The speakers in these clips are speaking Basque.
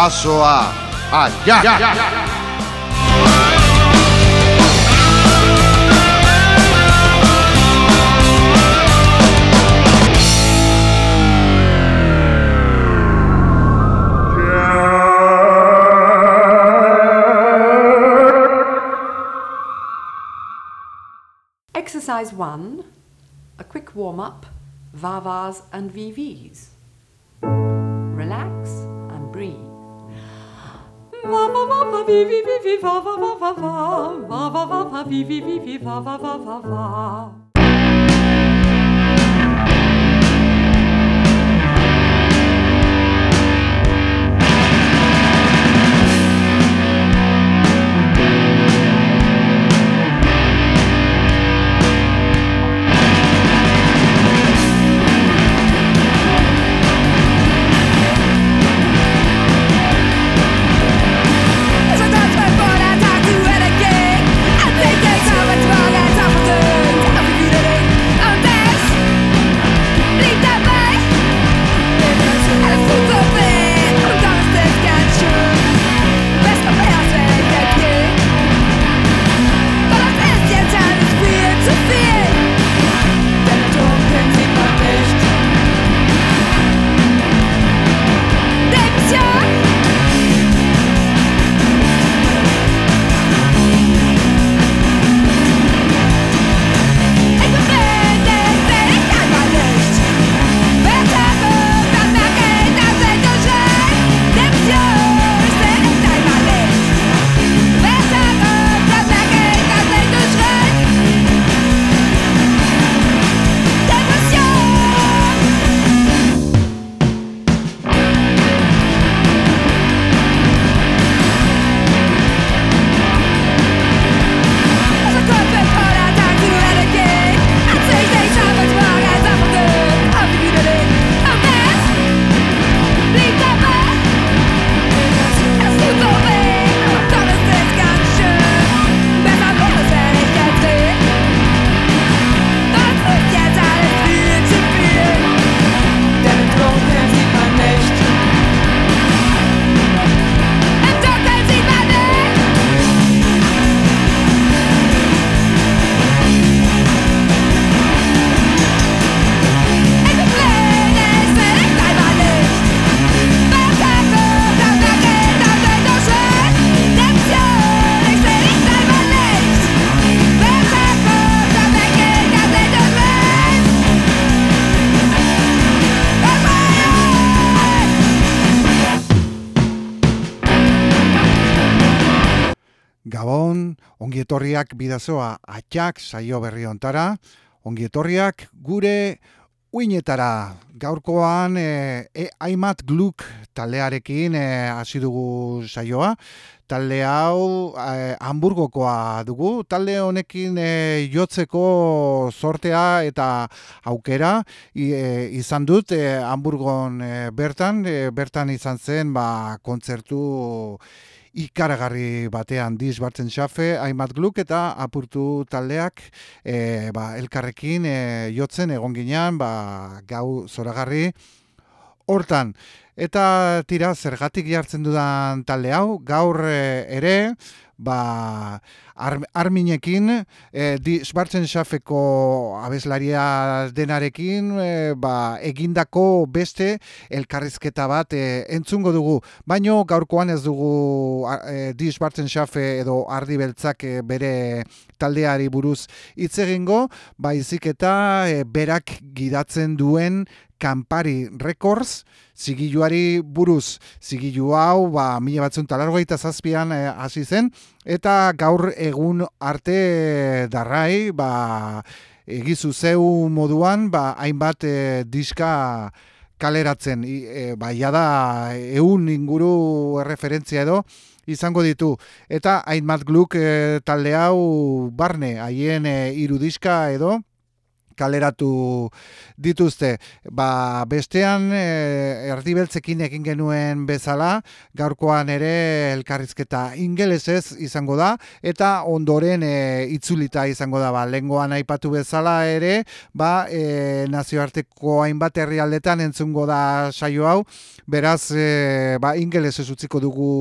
Basoa Aia! Exercise 1 A quick warm up, va-vas and VVs. va va va va viva viva viva va va va va va, va va va va, viva viva viva va va va va va ongietorriak bidazoa atxak saio berri ontara, ongietorriak gure uinetara. Gaurkoan e, e, Aimat Gluk taldearekin e, hasi dugu saioa. Talde hau e, Hamburgokoa dugu. Talde honekin e, jotzeko sortea eta aukera e, izan dut e, Hamburgon e, bertan. E, bertan izan zen ba, kontzertu ikaragarri batean diz bartzen xafe, Aimat Gluk eta apurtu taldeak e, ba, elkarrekin e, jotzen egon ginean ba, gau zoragarri hortan. Eta tira, zergatik jartzen dudan talde hau, gaur e, ere, ba, ar, arminekin, e, di, Xafeko abeslaria denarekin, e, ba, egindako beste elkarrizketa bat e, entzungo dugu. Baino gaurkoan ez dugu e, di Sbartzen Xafe edo ardi beltzak e, bere taldeari buruz hitz egingo, baizik eta e, berak gidatzen duen Campari Records zigiluari buruz. Zigilu hau, ba, mila batzun talargoita zazpian hasi zen, eta gaur egun arte darrai, ba, egizu zeu moduan, ba, hainbat eh, diska kaleratzen, e, ba, jada eun inguru referentzia edo, izango ditu. Eta Ainmat Gluk eh, talde hau barne, haien e, irudiska edo, kaleratu dituzte. Ba, bestean e, erdibeltzekin egin genuen bezala, gaurkoan ere elkarrizketa ingelesez izango da, eta ondoren e, itzulita izango da, ba, lengoan aipatu bezala ere, ba, e, nazioarteko hainbat herrialdetan entzungo da saio hau, beraz, e, ba, ingelesez utziko dugu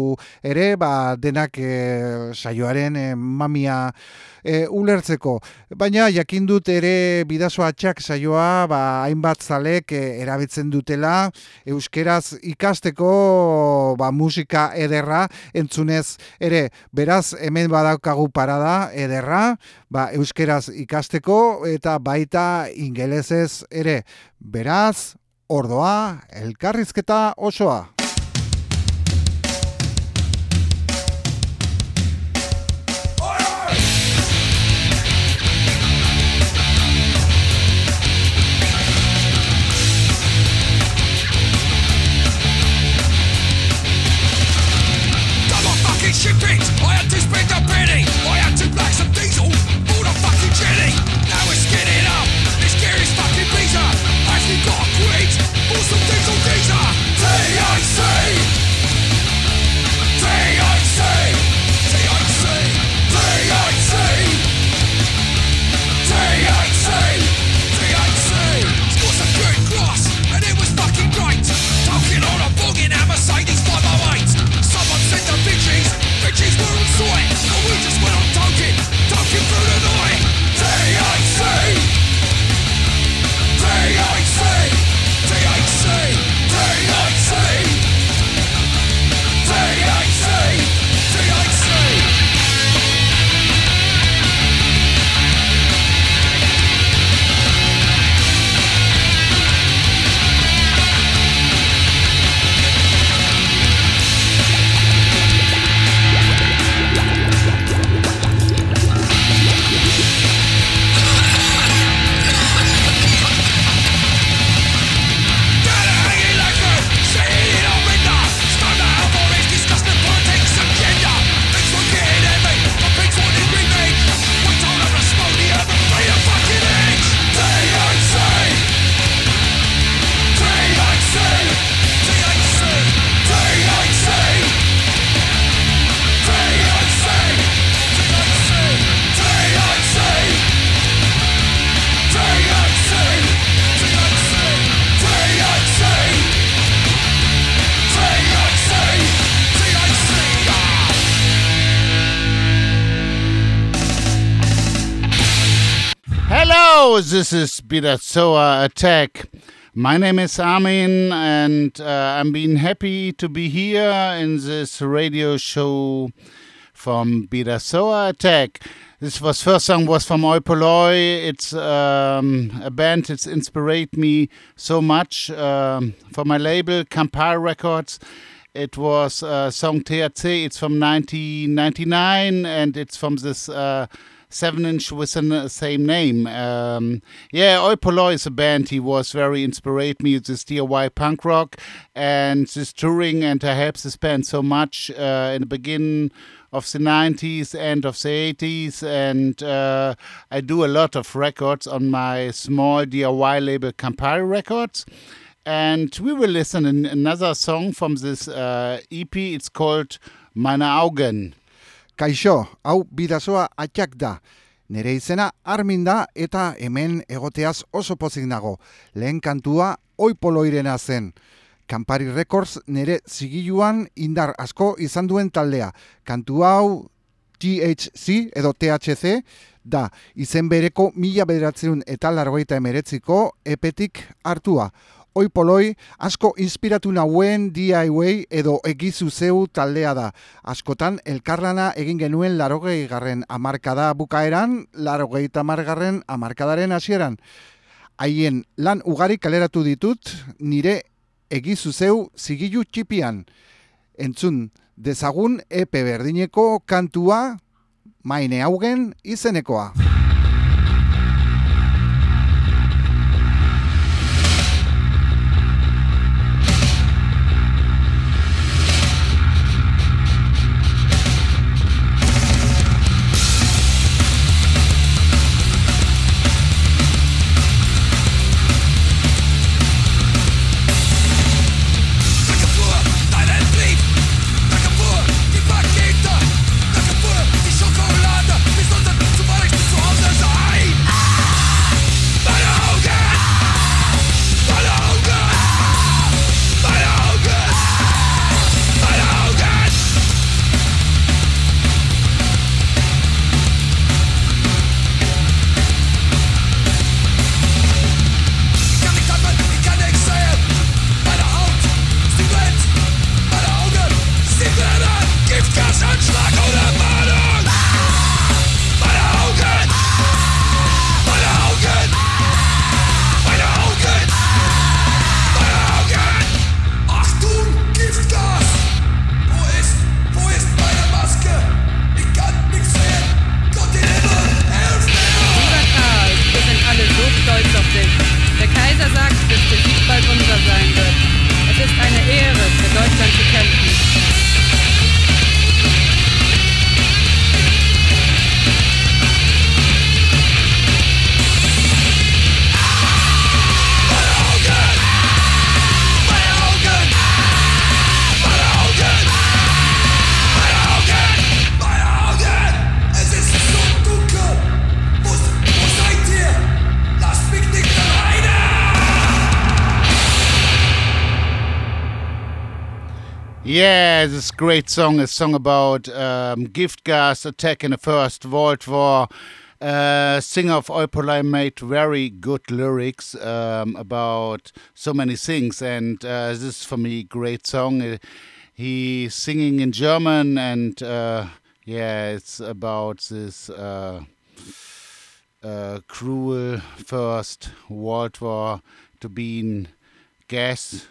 ere, ba, denak e, saioaren e, mamia e, ulertzeko. Baina jakin dut ere bidazo atxak saioa ba, hainbat zalek e, erabiltzen dutela euskeraz ikasteko ba, musika ederra entzunez ere beraz hemen badaukagu parada ederra ba, euskeraz ikasteko eta baita ingelesez ere beraz ordoa elkarrizketa osoa. This is Bidazoa Attack. My name is Armin, and uh, I'm being happy to be here in this radio show from Bidazoa Attack. This was first song was from Oi Oipoloi. It's um, a band that's inspired me so much um, for my label Campari Records. It was uh, song THC. It's from 1999, and it's from this uh, seven inch with the same name. Um, yeah, Oipoloi is a band. He was very inspired me with this DIY punk rock and this touring, and I helped this band so much uh, in the beginning of the 90s, end of the 80s, and uh, I do a lot of records on my small DIY label Campari Records. And we will listen in another song from this uh, EP. It's called Meine Augen. Kaixo, hau bidazoa atxak da. Nere izena armin da eta hemen egoteaz oso pozik nago. Lehen kantua oipoloirena zen. Campari Records nere zigiluan indar asko izan duen taldea. Kantu hau THC edo THC da izen bereko mila bederatzerun eta largoita emeretziko epetik hartua. Oipoloi asko inspiratu nauen DIY edo egizu zeu taldea da. Askotan elkarlana egin genuen larogei garren amarkada bukaeran, larogei tamargarren amarkadaren hasieran. Haien lan ugari kaleratu ditut nire egizu zeu zigilu txipian. Entzun dezagun epe berdineko kantua maine haugen izenekoa. Yeah, this great song is song about um, gift gas attack in the First World War. Uh, singer of Eupolai made very good lyrics um, about so many things, and uh, this is for me great song. Uh, he's singing in German, and uh, yeah, it's about this uh, cruel First World War to be in gas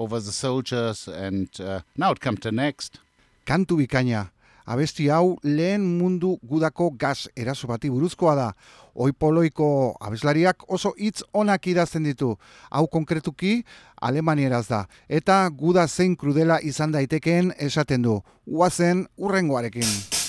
over the soldiers, and uh, now it comes to next. Kantu bikaina, abesti hau lehen mundu gudako gas eraso bati buruzkoa da. Oipoloiko abeslariak oso hitz onak idazten ditu. Hau konkretuki alemanieraz da. Eta guda zein krudela izan daitekeen esaten du. Uazen urrengoarekin.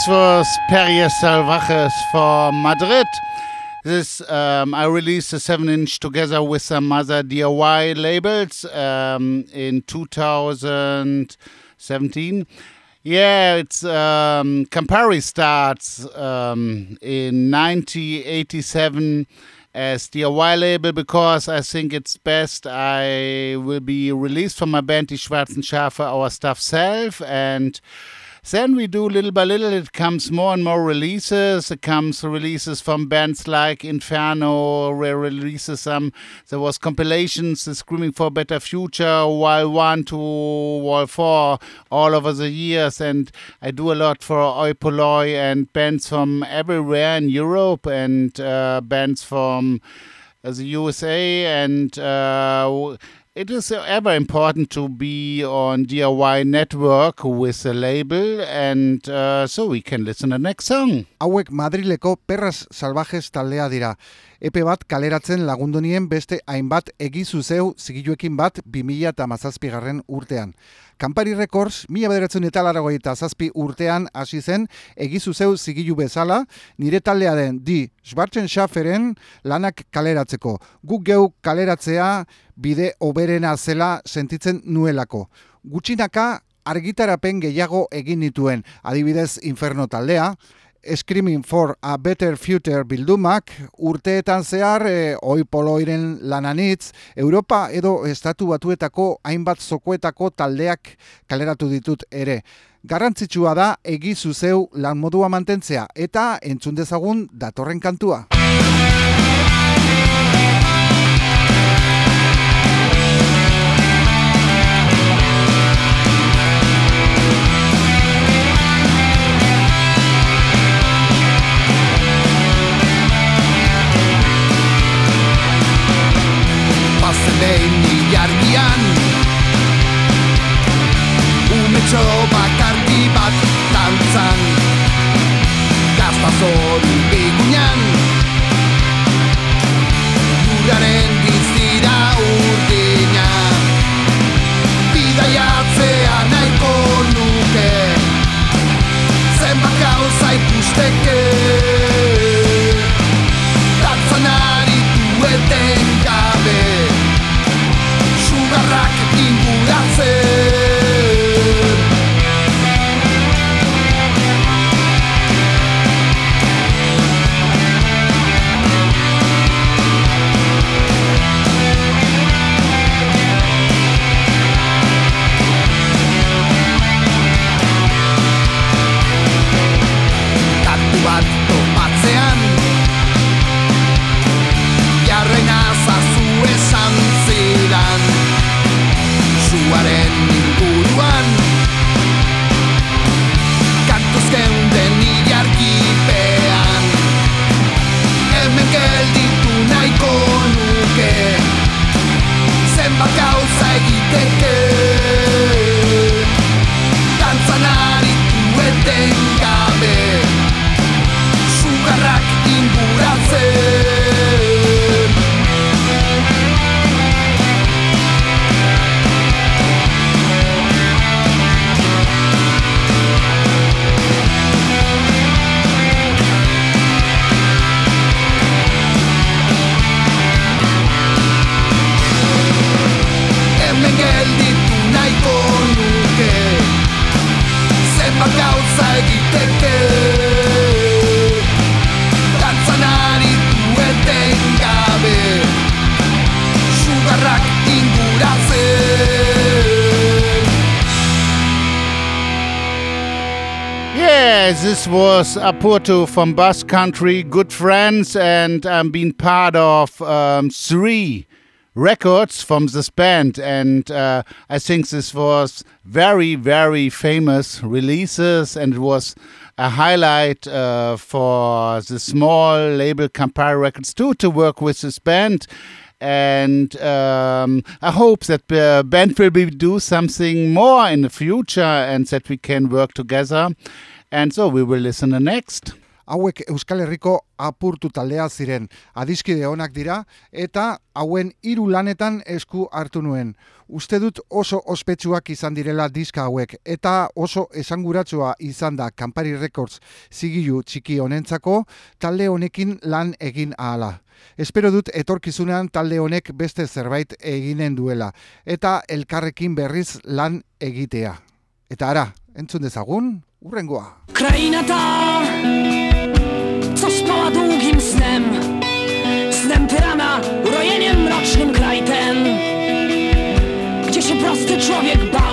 This was Perrier Salvajes for Madrid. This um, I released a seven-inch together with some other DIY labels um, in 2017. Yeah, it's um, Campari starts um, in 1987 as DIY label because I think it's best. I will be released from my band Die Schwarzen Schafe, our stuff self, and then we do little by little. It comes more and more releases. It comes releases from bands like Inferno, where releases some. There was compilations, the Screaming for a Better Future, Wall One to Wall Four, all over the years. And I do a lot for Oi Polloi and bands from everywhere in Europe and uh, bands from uh, the USA and. Uh, it is ever important to be on DIY network with a label, and uh, so we can listen to the next song. Hauek Madrileko Perras Salvajes taldea dira. Epe bat kaleratzen lagundu nien beste hainbat egizu zeu zigiluekin bat 2000 eta mazazpigarren urtean. Kampari Records, mila bederatzen eta larago eta zazpi urtean hasi zen egizu zeu zigilu bezala, nire taldea den di Schwarzen Schaferen lanak kaleratzeko. Guk geu kaleratzea bide oberena zela sentitzen nuelako. Gutxinaka argitarapen gehiago egin nituen, adibidez Inferno taldea, Screaming for a Better Future bildumak urteetan zehar e, oi poloiren lananitz Europa edo estatu batuetako hainbat zokoetako taldeak kaleratu ditut ere. Garrantzitsua da egizu zeu lan modua mantentzea eta entzun dezagun datorren kantua. ilargian Umetxo bakarti bat tantzan Gazta zori begunean. Yeah, this was Aporto from Basque Country, good friends, and I'm been part of um, three records from this band, and uh, I think this was very, very famous releases, and it was a highlight uh, for the small label Campari Records too to work with this band. And um, I hope that the band will be do something more in the future, and that we can work together. And so we will listen the next. Hauek Euskal Herriko apurtu taldea ziren, adiskide onak dira, eta hauen hiru lanetan esku hartu nuen. Uste dut oso ospetsuak izan direla diska hauek, eta oso esanguratsua izan da Campari Records zigilu txiki honentzako talde honekin lan egin ahala. Espero dut etorkizunean talde honek beste zerbait eginen duela, eta elkarrekin berriz lan egitea. Eta ara, entzun dezagun, urrengoa. Kraina ta, co spała długim snem Snem tyrana, urojeniem mrocznym kraj ten Gdzie się prosty człowiek bał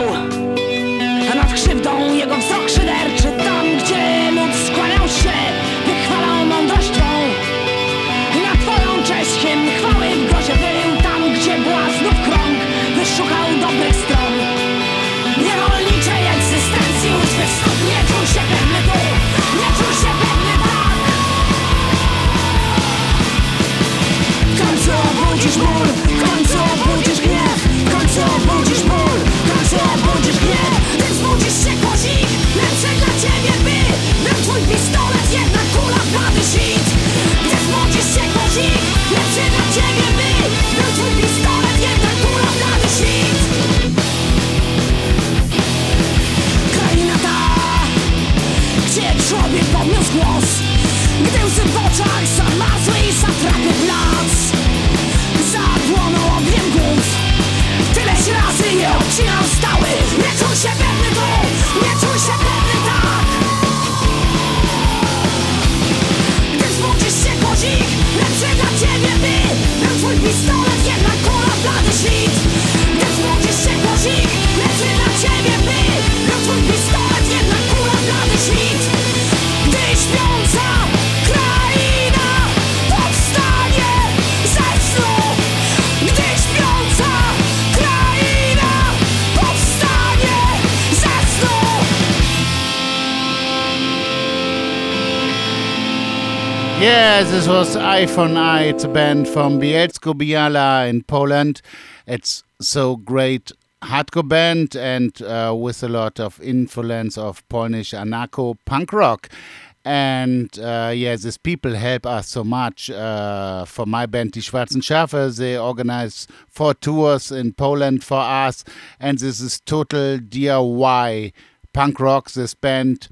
Let's take Yeah, this was Eye for. It's a band from Bielsko Biala in Poland. It's so great hardcore band and uh, with a lot of influence of Polish anarcho punk rock. And uh, yeah, these people help us so much. Uh, for my band, Die Schwarzen Schafe, they organize four tours in Poland for us. And this is total DIY punk rock. This band,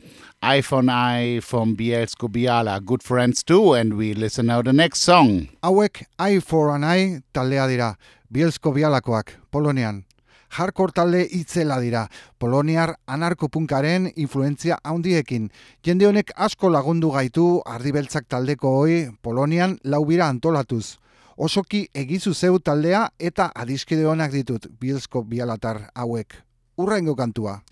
For an Eye from Bielsko Biala. Good friends too. And we listen now the next song. Hauek Eye for an Eye taldea dira, Bielsko bialakoak, Polonian. Hardcore talde itzela dira, Poloniar anarkopunkaren influentzia handiekin. Jende honek asko lagundu gaitu ardibeltzak taldeko hoi Polonian laubira antolatuz. Osoki egizu zeu taldea eta adiskide honak ditut Bielsko bialatar hauek. Urrengo kantua.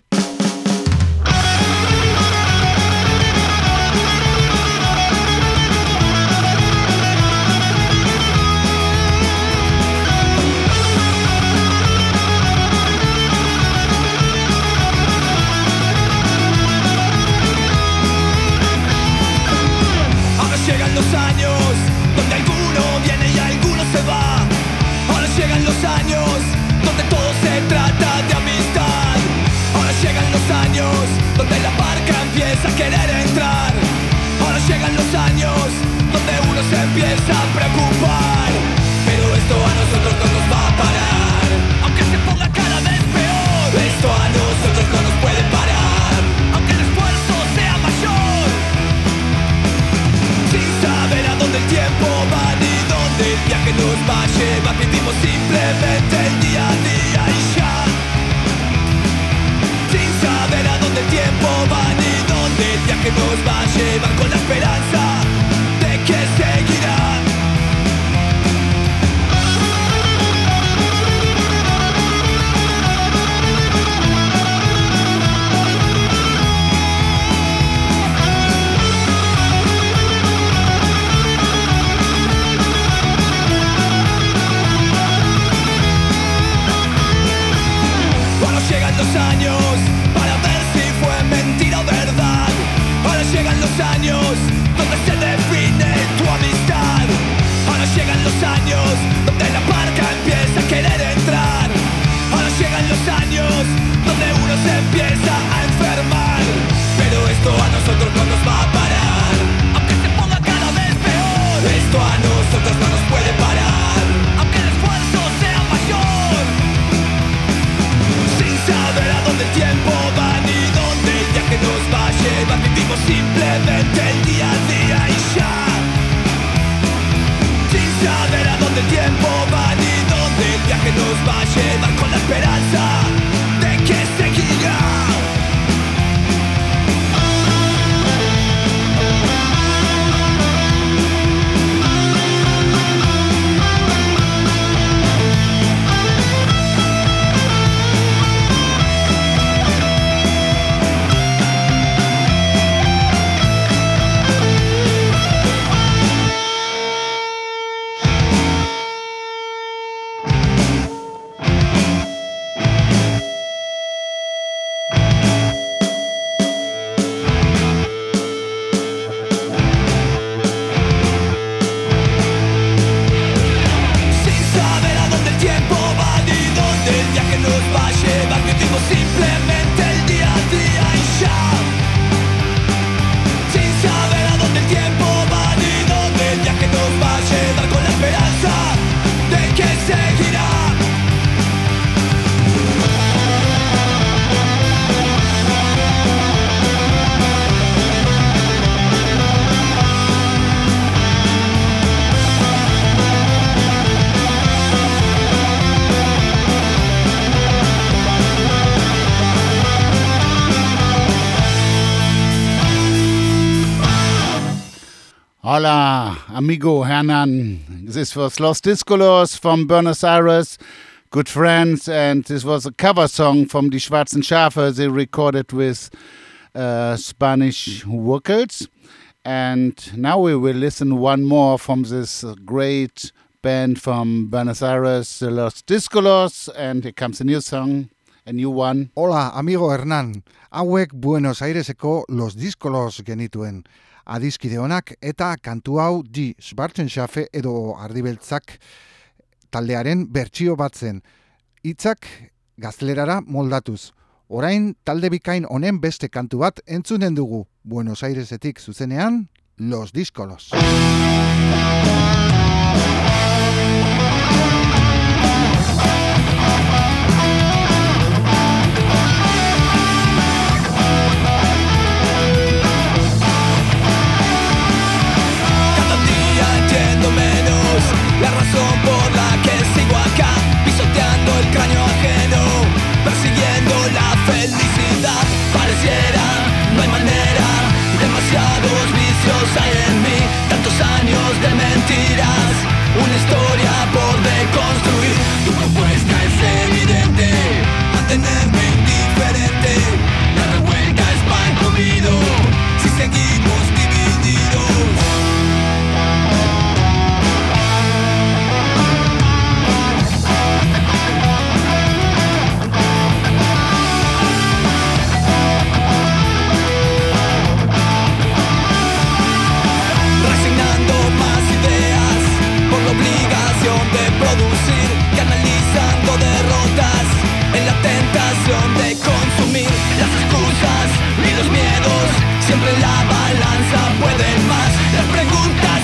Amigo Hernan. This was Los Discolos from Buenos Aires. Good friends, and this was a cover song from Die Schwarzen Schafe. They recorded with uh, Spanish vocals. And now we will listen one more from this great band from Buenos Aires, Los Discolos. And here comes a new song, a new one. Hola, amigo Hernán. Hauek Buenos Aireseko Los Diskolos genituen. Adiskide honak eta kantu hau di Schwarzenschaffe edo ardibeltzak taldearen bertsio batzen. Hitzak gaztelerara moldatuz. Orain talde bikain honen beste kantu bat entzunen dugu Buenos Airesetik zuzenean Los Discolos. Cráneo ajeno, persiguiendo la felicidad. Pareciera, no hay manera, demasiados vicios hay en mí, tantos años de mentiras, una historia por deconstruir. Tu propuesta es evidente, mantenerme La balanza pueden más. Las preguntas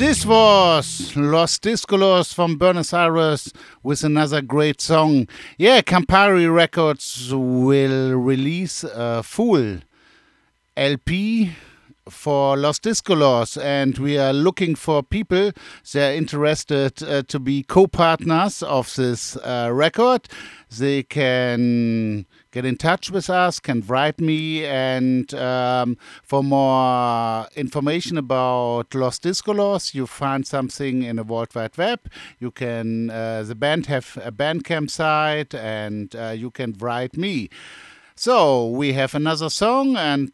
This was Los Discolos from Buenos Aires with another great song. Yeah, Campari Records will release a full LP for Los Discolos, and we are looking for people that are interested uh, to be co-partners of this uh, record. They can get in touch with us, can write me, and um, for more information about Los Discolos, you find something in the World Wide Web. You can, uh, the band have a Bandcamp site, and uh, you can write me. So we have another song, and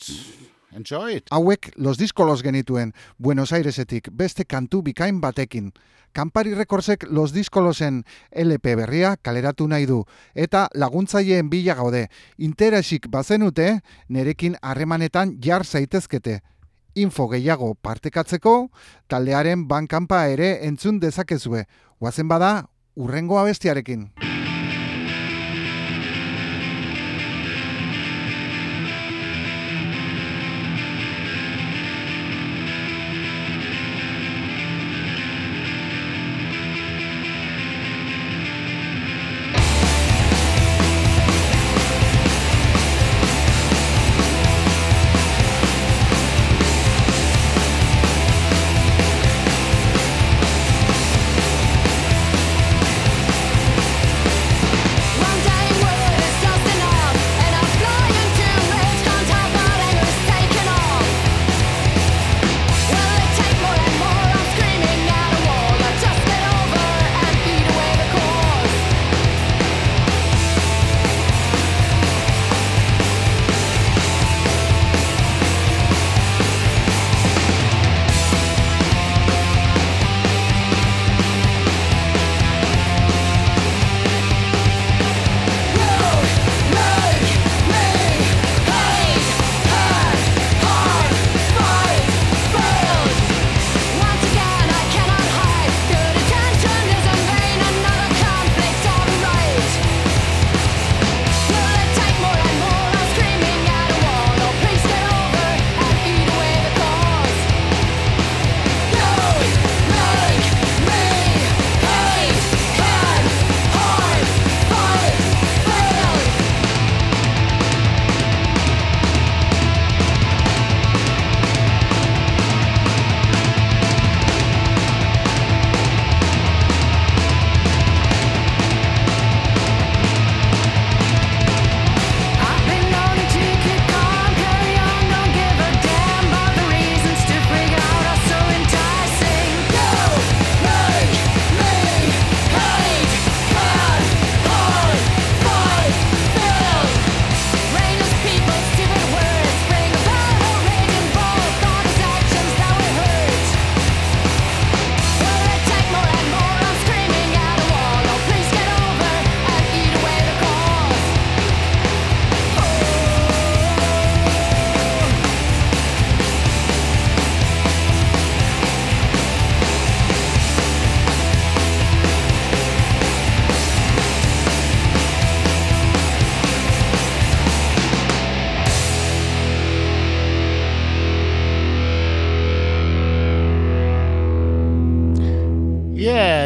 enjoy it. Hauek Los Discolos genituen Buenos Airesetik beste kantu bikain batekin. Kampari Recordsek Los Discolosen LP berria kaleratu nahi du eta laguntzaileen bila gaude. Interesik bazenute nerekin harremanetan jar zaitezkete. Info gehiago partekatzeko taldearen bankanpa ere entzun dezakezue. Guazen bada urrengo abestiarekin.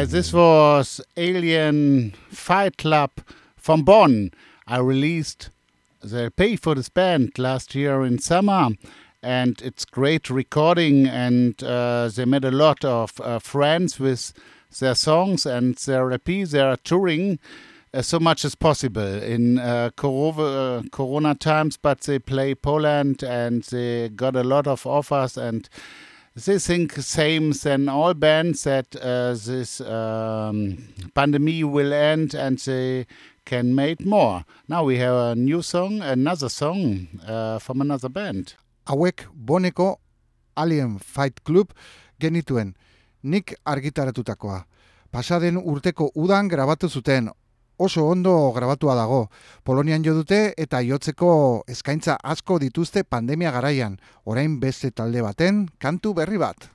This was Alien Fight Club from Bonn. I released the LP for this band last year in summer, and it's great recording. And uh, they made a lot of uh, friends with their songs and their LP. They are touring uh, so much as possible in uh, corona, corona times, but they play Poland and they got a lot of offers and they think same than all bands that uh, this um, pandemic will end and they can make more. Now we have a new song, another song uh, from another band. Hauek boneko Alien Fight Club genituen nik argitaratutakoa. Pasaden urteko udan grabatu zuten, oso ondo grabatua dago. Polonian jo dute eta jotzeko eskaintza asko dituzte pandemia garaian, orain beste talde baten kantu berri bat.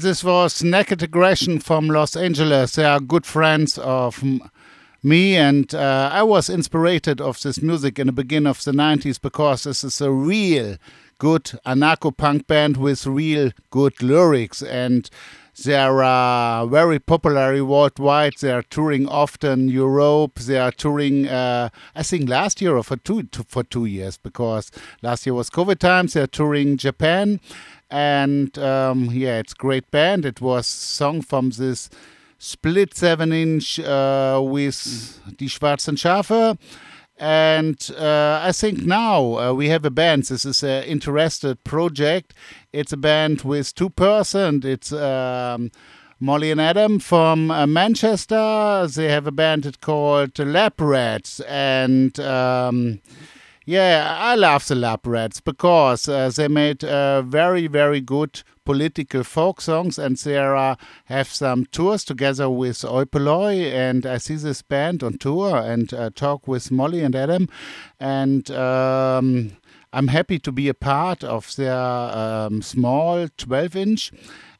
This was Naked Aggression from Los Angeles. They are good friends of me, and uh, I was inspired of this music in the beginning of the 90s because this is a real good anarcho punk band with real good lyrics, and they are very popular worldwide. They are touring often Europe. They are touring, uh, I think, last year or for two for two years because last year was COVID times. They are touring Japan, and um, yeah, it's great band. It was song from this split seven inch uh, with Die Schwarzen Schafe. And uh, I think now uh, we have a band. This is an interested project. It's a band with two persons. It's um, Molly and Adam from uh, Manchester. They have a band called Lab Rats, and um, yeah, I love the Lab Rats because uh, they made uh, very, very good political folk songs, and they uh, have some tours together with Oipoloi. And I see this band on tour and uh, talk with Molly and Adam, and um, I'm happy to be a part of their um, small 12 inch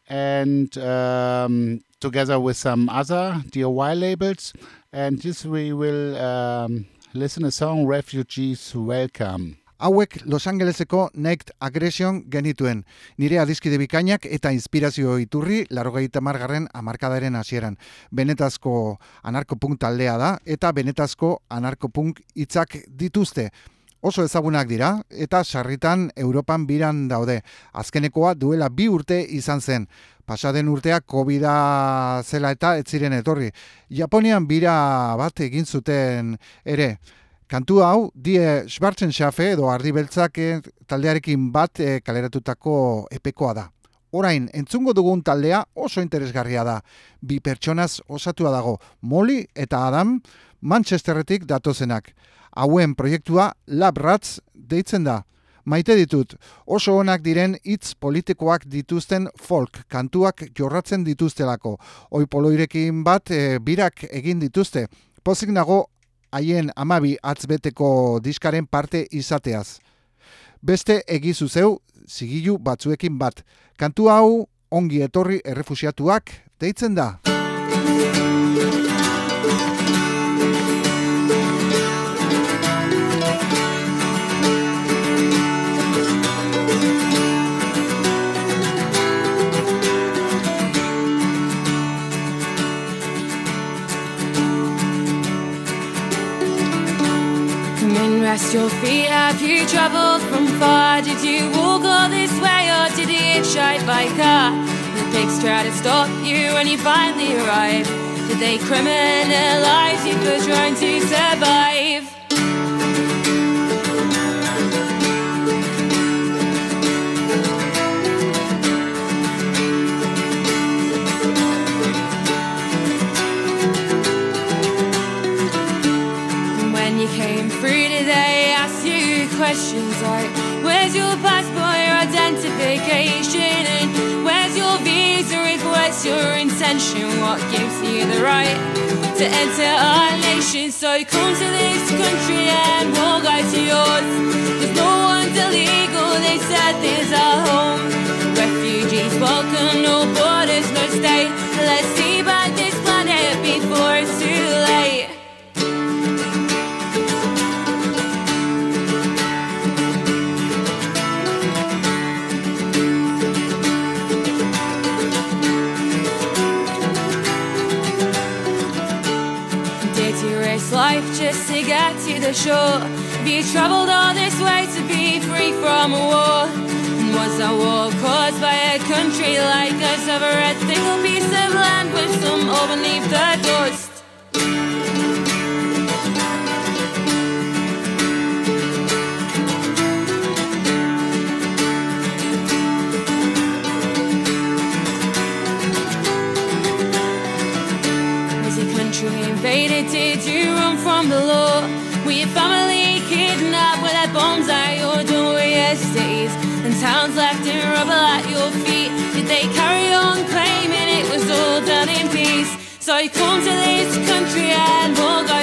and um, together with some other DIY labels. And this we will um, listen a song Refugees Welcome. Hauek Los Angeleseko Naked Aggression genituen. Nire adiskide bikainak eta inspirazio iturri larogeita margarren amarkadaren hasieran. Benetazko anarkopunk taldea da eta benetazko anarkopunk hitzak dituzte. Oso ezagunak dira eta sarritan Europan biran daude. Azkenekoa duela bi urte izan zen. Pasaden urtea covid zela eta ez ziren etorri. Japonian bira bat egin zuten ere. Kantu hau, die Schwarzen Schafe edo Ardi Beltzak eh, taldearekin bat eh, kaleratutako epekoa da. Orain, entzungo dugun taldea oso interesgarria da. Bi pertsonaz osatua dago, Molly eta Adam, Manchesterretik datozenak. Hauen proiektua Lab Rats deitzen da. Maite ditut, oso onak diren hitz politikoak dituzten folk kantuak jorratzen dituztelako. Oi poloirekin bat e, birak egin dituzte. Pozik nago haien amabi atzbeteko diskaren parte izateaz. Beste egizu zeu, zigilu batzuekin bat. Kantu hau ongi etorri errefusiatuak deitzen da. Rest your feet. Have you traveled from far? Did you walk all this way or did you hitchhike by car? The pigs try to stop you when you finally arrive. Did they criminalize you for trying to survive? Questions like Where's your passport, your identification? And where's your visa if what's your intention? What gives you the right to enter our nation? So you come to this country and we'll go to yours Cause no one's illegal, they said is our home Refugees welcome, no borders, no state Let's You risk life just to get to the shore? You traveled all this way to be free from a war? And was that war caused by a country like us over a single piece of land with some hole beneath the doors? Your feet? Did they carry on claiming it was all done in peace? So come to this country and we'll go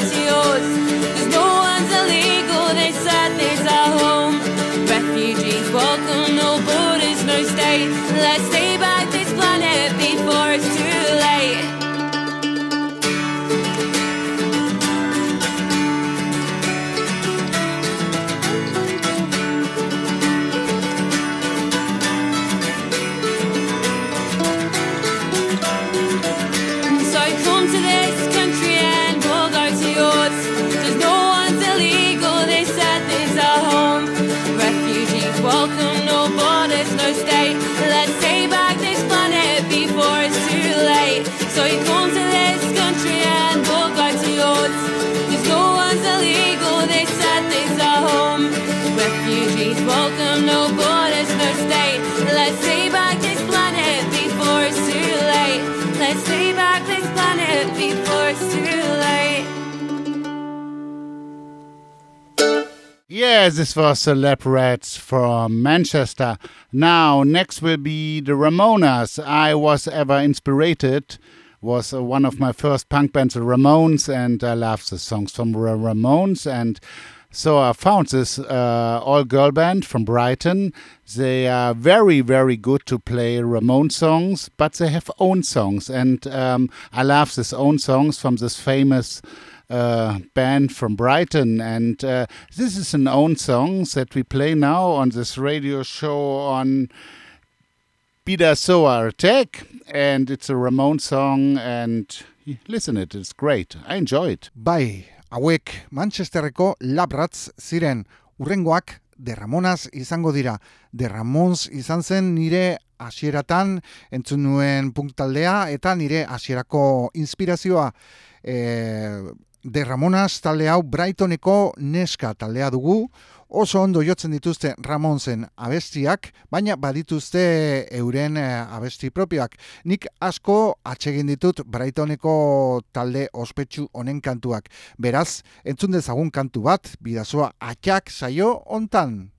Yes, this was the Lab Rats from Manchester. Now, next will be the Ramonas. I was ever inspired. Was uh, one of my first punk bands, the Ramones, and I love the songs from the Ramones. And so I found this uh, all-girl band from Brighton. They are very, very good to play Ramone songs, but they have own songs, and um, I love this own songs from this famous uh, band from Brighton, and uh, this is an own song that we play now on this radio show on Bida Soa Attack, and it's a Ramon song, and listen it, it's great. I enjoy it. Bai, hauek Manchesterreko labrats ziren urrengoak de Ramonas izango dira. De Ramons izan zen nire hasieratan entzun nuen punk taldea eta nire hasierako inspirazioa e, De Ramonas talde hau Brightoneko neska taldea dugu, oso ondo jotzen dituzte Ramonsen abestiak, baina badituzte euren eh, abesti propioak. Nik asko atsegin ditut Brightoneko talde ospetsu honen kantuak. Beraz, entzun dezagun kantu bat, bidazoa atxak saio hontan.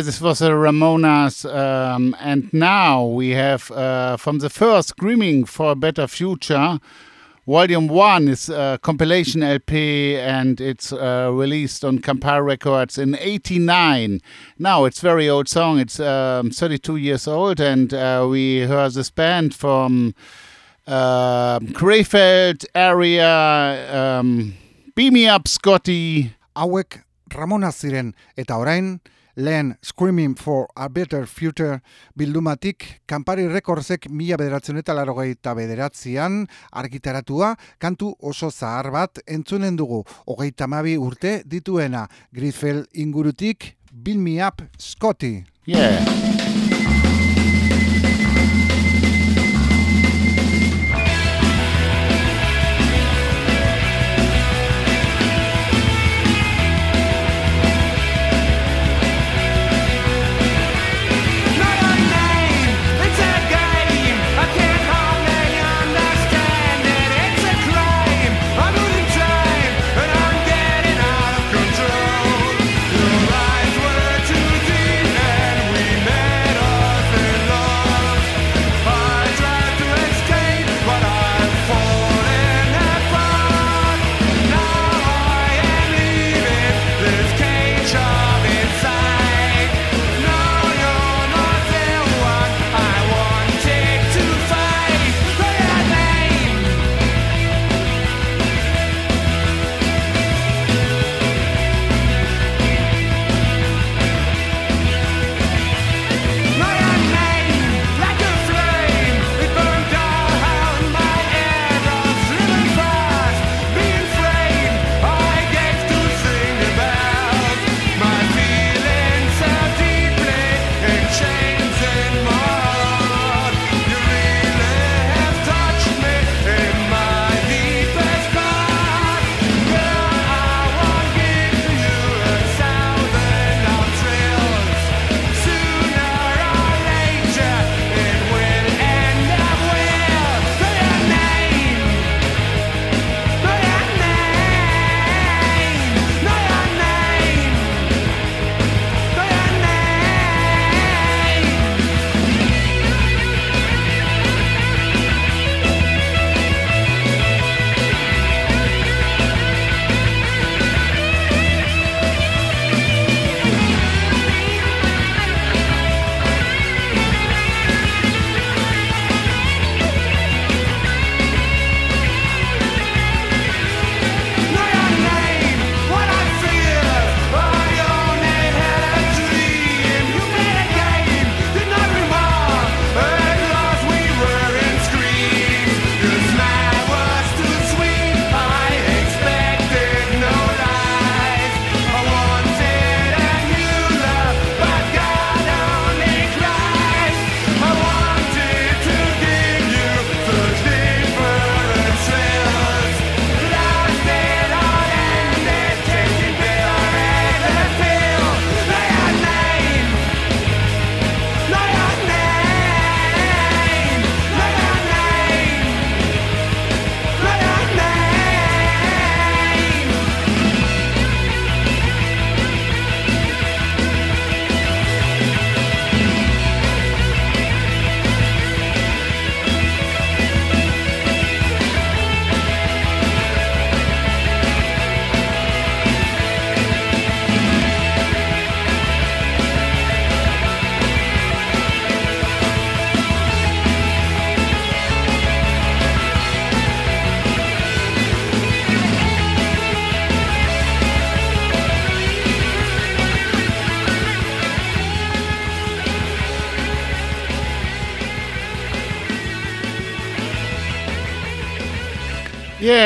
Yeah, this was the Ramonas, um, and now we have uh, from the first "Screaming for a Better Future." Volume one is a compilation LP, and it's uh, released on Campari Records in '89. Now it's very old song; it's um, 32 years old, and uh, we heard this band from uh, Krefeld area. Um, Beam me up, Scotty. hauek Ramona ziren eta orain lehen Screaming for a Better Future bildumatik Campari Recordsek mila bederatzen eta larogeita bederatzean argitaratua kantu oso zahar bat entzunen dugu hogeita mabi urte dituena Grisfeld ingurutik Bill Me Up Scotty. Yeah.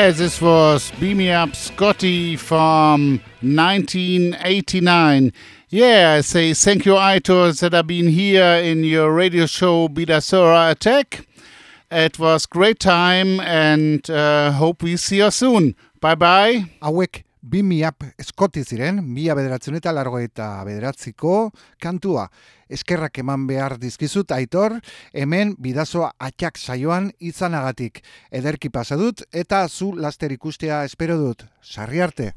Yeah, this was Beam Me Up Scotty from 1989. Yeah, I say thank you, Aitor, that I've been here in your radio show Bidasora Attack. It was great time and uh, hope we see you soon. Bye bye. Hauek bi miap eskoti ziren, mila bederatzen eta largo eta bederatziko kantua. Eskerrak eman behar dizkizut aitor, hemen bidazoa atxak saioan izanagatik. Ederki pasa dut eta zu laster ikustea espero dut. Sarri arte.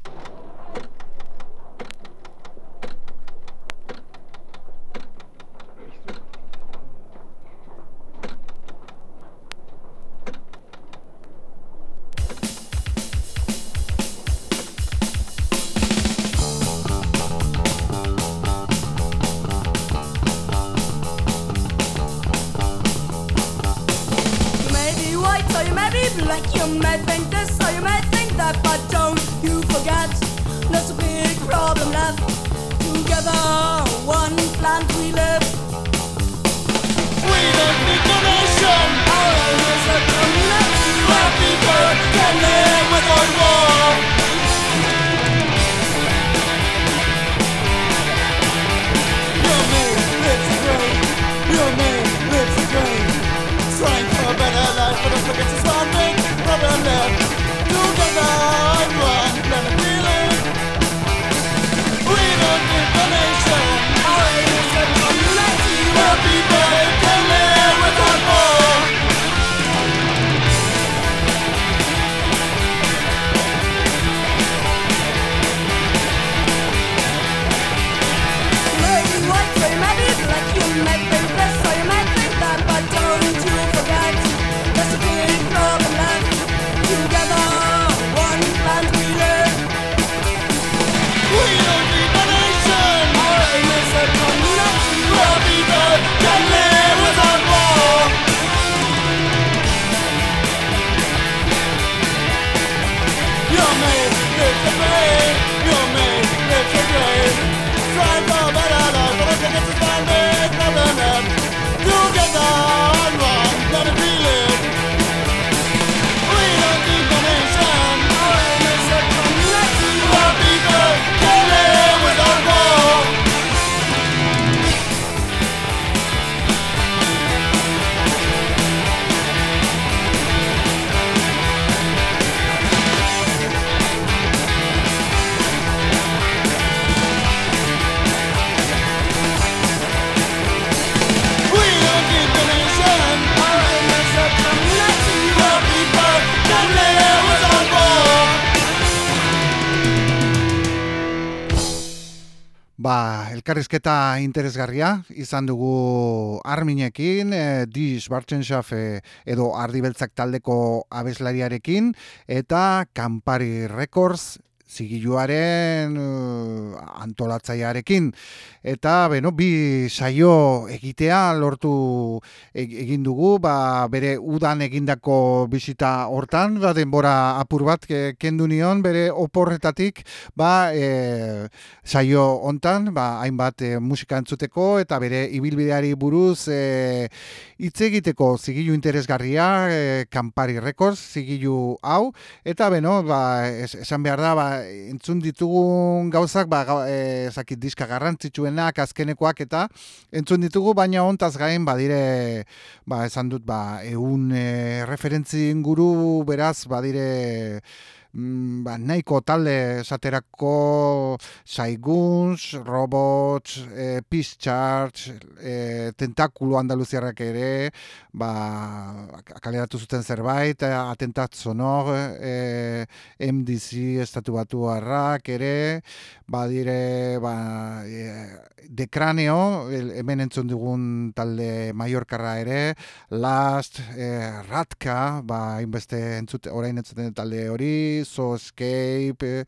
Elkarrizketa interesgarria izan dugu arminekin, e, Dis Bartzenschaf e, edo Ardibeltzak taldeko abeslariarekin, eta Campari Records zigiluaren uh, antolatzailearekin. Eta, beno, bi saio egitea lortu e- egin dugu, ba, bere udan egindako bisita hortan, ba, denbora apur bat ke- kendu nion, bere oporretatik, ba, e, saio hontan, ba, hainbat e, musika entzuteko, eta bere ibilbideari buruz e, hitz egiteko zigilu interesgarria, e, Campari Records, zigilu hau, eta beno, ba, es, esan behar da, ba, entzun ditugun gauzak, ba, e, zakit diska garrantzitsuenak, azkenekoak eta entzun ditugu, baina hontaz gain, badire, ba, esan dut, ba, eun e, referentzi inguru, beraz, badire, mm, ba, nahiko talde esaterako Saiguns, Robots, e, Peace Charge, e, Tentakulo Andaluziarrak ere, ba, kaleratu zuten zerbait, e, Atentat Sonor, e, MDC estatu batu harrak ere, badire, ba, e, De Craneo, el- hemen entzun dugun talde Mallorcarra ere, Last, e, Ratka, ba, hainbeste entzute, orain entzuten talde hori, So Escape, eh,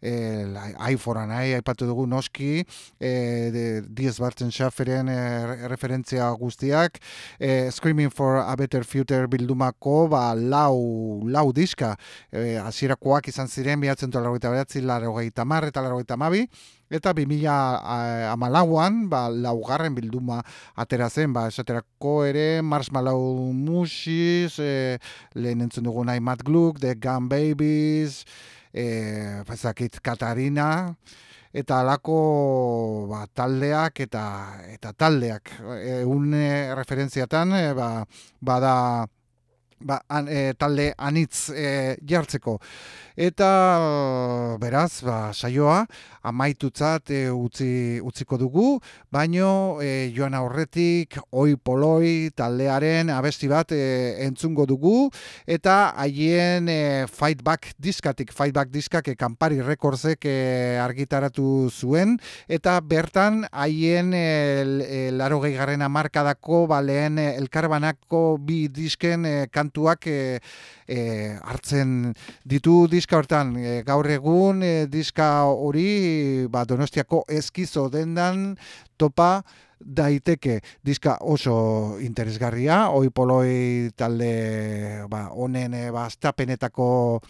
e, e, iPhonean nahi, aipatu dugu noski, e, de, Diez Bartzen Schaferen e, referentzia guztiak, e, Screaming for a Better Future bildumako, ba, lau, lau diska, e, hasierakoak izan ziren, bihatzen tola rogeita beratzi, larogeita mar eta larogeita mabi, eta 2000 amalauan, ba, laugarren bilduma atera zen, ba, esaterako ere, Marshmallow Mushis, e, lehen entzun dugu nahi Matt Gluck, The Gun Babies, e, bazakit Katarina, eta alako ba, taldeak eta eta taldeak. Egun e, referentziatan e, ba, bada ba, an, e, talde anitz e, jartzeko. Eta beraz, ba, saioa amaitutzat e, utzi, utziko dugu, baino e, joan aurretik oi poloi taldearen abesti bat e, entzungo dugu, eta haien e, Fight Back diskatik, Fight Back diskak e, kanpari rekordzek e, argitaratu zuen, eta bertan haien e, laro gehigarren amarkadako ba, lehen elkarbanako bi disken e, kantuak e, e, hartzen ditu diska hortan e, gaur egun e, diska hori ba, donostiako eskizo dendan topa daiteke diska oso interesgarria, oi poloi talde ba, honen e, bastapenetako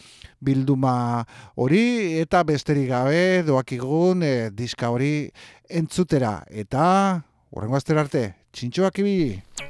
bilduma hori, eta besterik gabe doakigun e, diska hori entzutera. Eta, horrengo arte, txintxoak ibi!